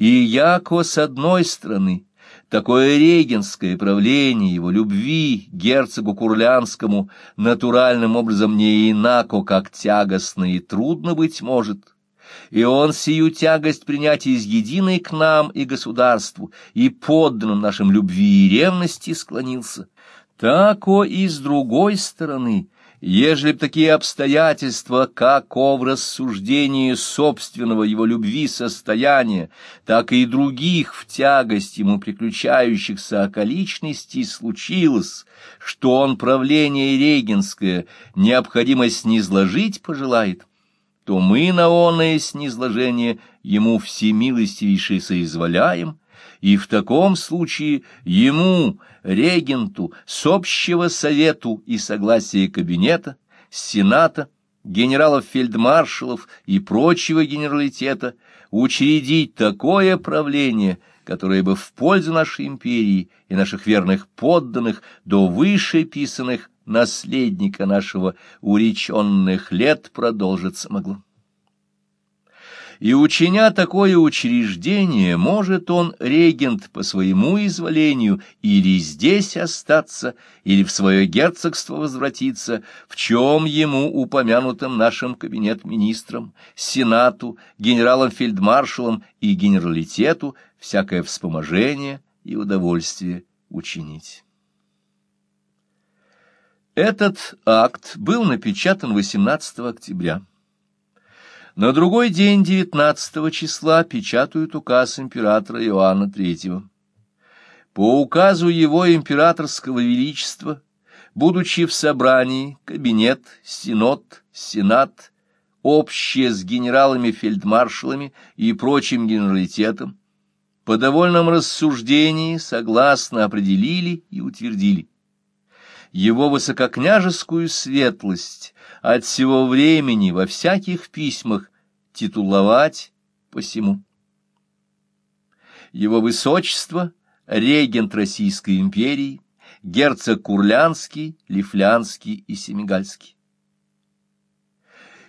И яко с одной стороны такое регенское правление его любви герцогу Курлянскому натуральным образом не инако, как тягостно и трудно быть может, и он сию тягость принять из единой к нам и государству, и подданным нашим любви и ревности склонился. Тако и с другой стороны, ежели б такие обстоятельства, как в рассуждении собственного его любви состояния, так и других в тягость ему приключающихся околичностей случилось, что он правление регенское необходимость низложить пожелает, то мы на оное снизложение ему всемилостивейше соизволяем, и в таком случае ему, регенту, с общего совету и согласия кабинета, сената, генералов-фельдмаршалов и прочего генералитета учредить такое правление, которое бы в пользу нашей империи и наших верных подданных до вышеписанных наследника нашего уреченных лет продолжиться могло. И учиня такое учреждение, может он, регент, по своему изволению или здесь остаться, или в свое герцогство возвратиться, в чем ему упомянутым нашим кабинет-министрам, сенату, генералам-фельдмаршалам и генералитету всякое вспоможение и удовольствие учинить. Этот акт был напечатан 18 октября. На другой день, 19 числа, печатают указ императора Иоанна III. По указу его императорского величества, будучи в собрании, кабинет, синод, сенат, общее с генералами-фельдмаршалами и прочим генералитетом, по довольном рассуждении согласно определили и утвердили его высококняжескую светлость от всего времени во всяких письмах титуловать посему. Его высочество, регент Российской империи, герцог Курлянский, Лифлянский и Семигальский.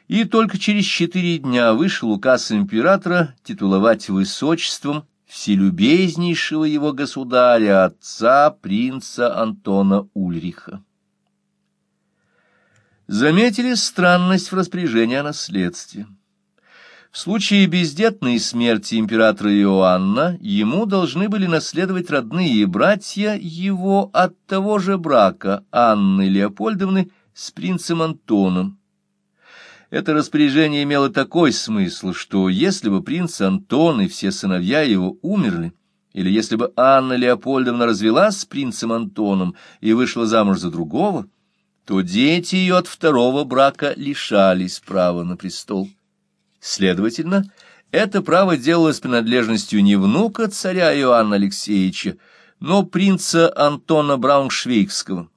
И только через четыре дня вышел указ императора титуловать высочеством вселюбезнейшего его государя, отца принца Антона Ульриха. Заметили странность в распоряжении о наследстве. В случае бездетной смерти императора Иоанна ему должны были наследовать родные братья его от того же брака Анны Леопольдовны с принцем Антоном, это распоряжение имело такой смысл, что если бы принц Антон и все сыновья его умерли, или если бы Анна Леопольдовна развелась с принцем Антоном и вышла замуж за другого, то дети ее от второго брака лишались права на престол. Следовательно, это право делалось принадлежностью не внука царя Иоанна Алексеевича, но принца Антона Брауншвейгского.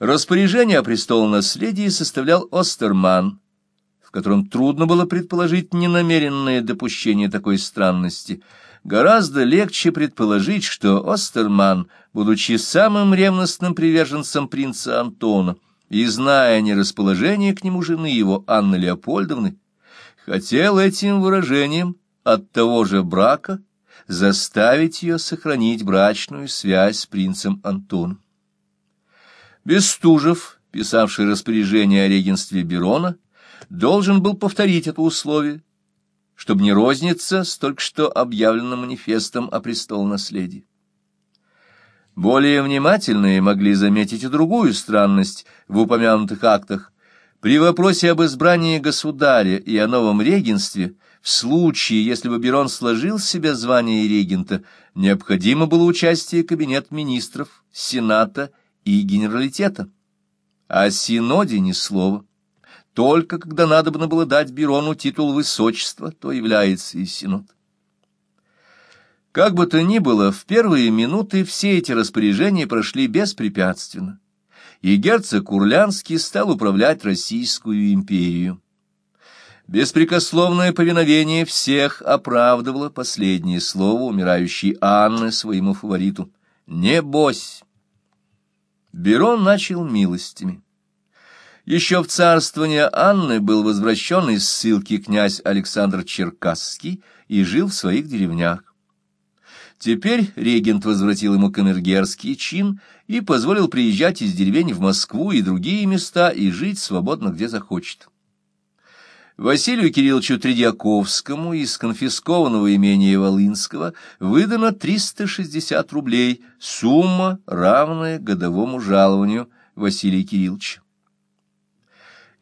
Распоряжение о престолонаследии составлял Остерман, в котором трудно было предположить ненамеренное допущение такой странности. Гораздо легче предположить, что Остерман, будучи самым ревностным приверженцем принца Антона и зная нерасположение к нему жены его Анны Леопольдовны, хотел этим выражением от того же брака заставить ее сохранить брачную связь с принцем Антоном. Бестужев, писавший распоряжение о регенстве Берона, должен был повторить это условие, чтобы не розниться с только что объявленным манифестом о престолонаследии. Более внимательные могли заметить и другую странность в упомянутых актах. При вопросе об избрании государя и о новом регенстве, в случае, если бы Берон сложил в себя звание регента, необходимо было участие кабинет министров, сената и генералитета. О синоде ни слова. Только когда надобно было дать Бирону титул высочества, то является и синод. Как бы то ни было, в первые минуты все эти распоряжения прошли беспрепятственно, и герцог Курлянский стал управлять Российскую империю. Беспрекословное повиновение всех оправдывало последнее слово умирающей Анны своему фавориту. «Не бось!» Берон начал милостями. Еще в царствование Анны был возвращен из ссылки князь Александр Черкасский и жил в своих деревнях. Теперь регент возвратил ему камергерский чин и позволил приезжать из деревень в Москву и другие места и жить свободно где захочет. Василию Кирилловичу Тредьяковскому из конфискованного имения Волынского выдано 360 рублей, сумма, равная годовому жалованию Василия Кирилловича.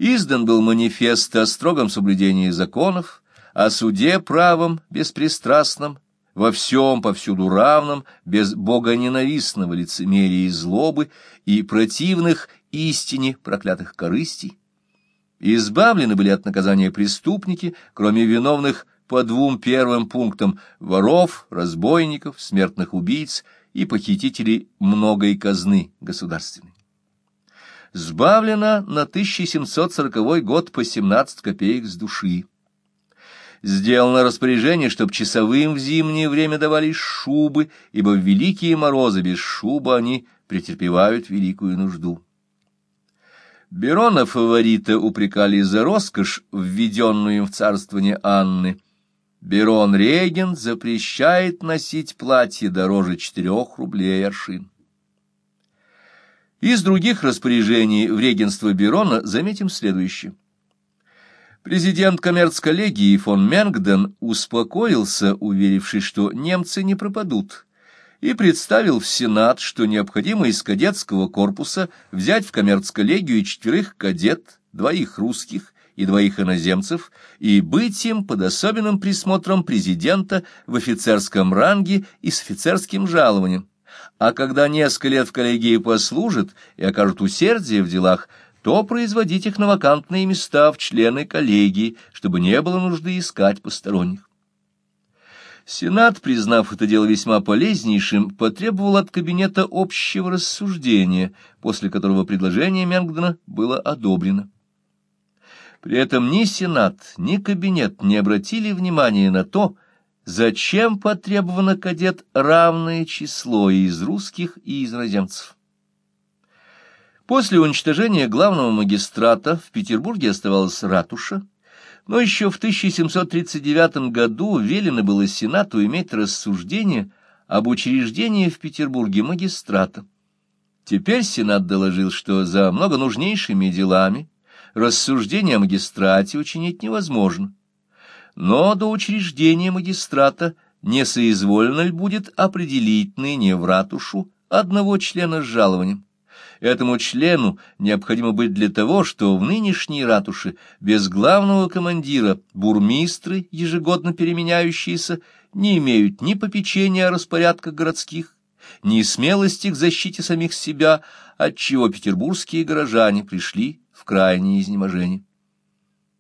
Издан был манифест о строгом соблюдении законов, о суде правом, беспристрастном, во всем повсюду равном, без богоненавистного лицемерия и злобы и противных истине проклятых корыстей. Избавлены были от наказания преступники, кроме виновных по двум первым пунктам воров, разбойников, смертных убийц и похитителей многой казны государственной. Сбавлено на 1740 год по 17 копеек с души сделано распоряжение, чтобы часовым в зимнее время давались шубы, ибо в великие морозы без шубы они претерпевают великую нужду. Берона фаворита упрекали за роскошь, введенную им в царствование Анны. Берон-регент запрещает носить платье дороже четырех рублей аршин. Из других распоряжений в регенство Берона заметим следующее. Президент коммерц-коллегии фон Менгден успокоился, уверившись, что немцы не пропадут, и представил в Сенат, что необходимо из кадетского корпуса взять в коммерц-коллегию четверых кадет, двоих русских и двоих иноземцев, и быть им под особенным присмотром президента в офицерском ранге и с офицерским жалованием. А когда несколько лет в коллегии послужат и окажут усердие в делах, то производить их на вакантные места в члены коллегии, чтобы не было нужды искать посторонних. Сенат, признав это дело весьма полезнейшим, потребовал от кабинета общего рассуждения, после которого предложение Менгдена было одобрено. При этом ни Сенат, ни кабинет не обратили внимания на то, зачем потребовано кадет равное число из русских и из иноземцев. После уничтожения главного магистрата в Петербурге оставалась ратуша, но еще в 1739 году велено было Сенату иметь рассуждение об учреждении в Петербурге магистрата. Теперь Сенат доложил, что за много нужнейшими делами рассуждение о магистрате учинить невозможно. Но до учреждения магистрата не соизволено ли будет определить ныне в ратушу одного члена с жалованием. Этому члену необходимо быть для того, что в нынешней ратуше без главного командира бурмистры, ежегодно переменяющиеся, не имеют ни попечения о распорядках городских, ни смелости к защите самих себя, отчего петербургские горожане пришли в крайнее изнеможение.